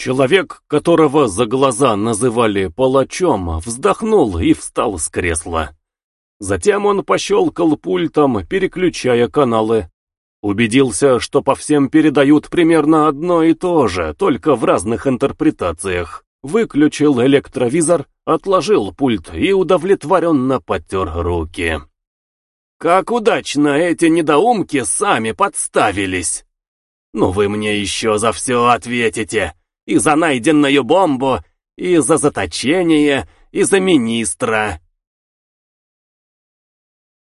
Человек, которого за глаза называли палачом, вздохнул и встал с кресла. Затем он пощелкал пультом, переключая каналы. Убедился, что по всем передают примерно одно и то же, только в разных интерпретациях. Выключил электровизор, отложил пульт и удовлетворенно потер руки. «Как удачно эти недоумки сами подставились!» «Ну вы мне еще за все ответите!» И за найденную бомбу, и за заточение, и за министра.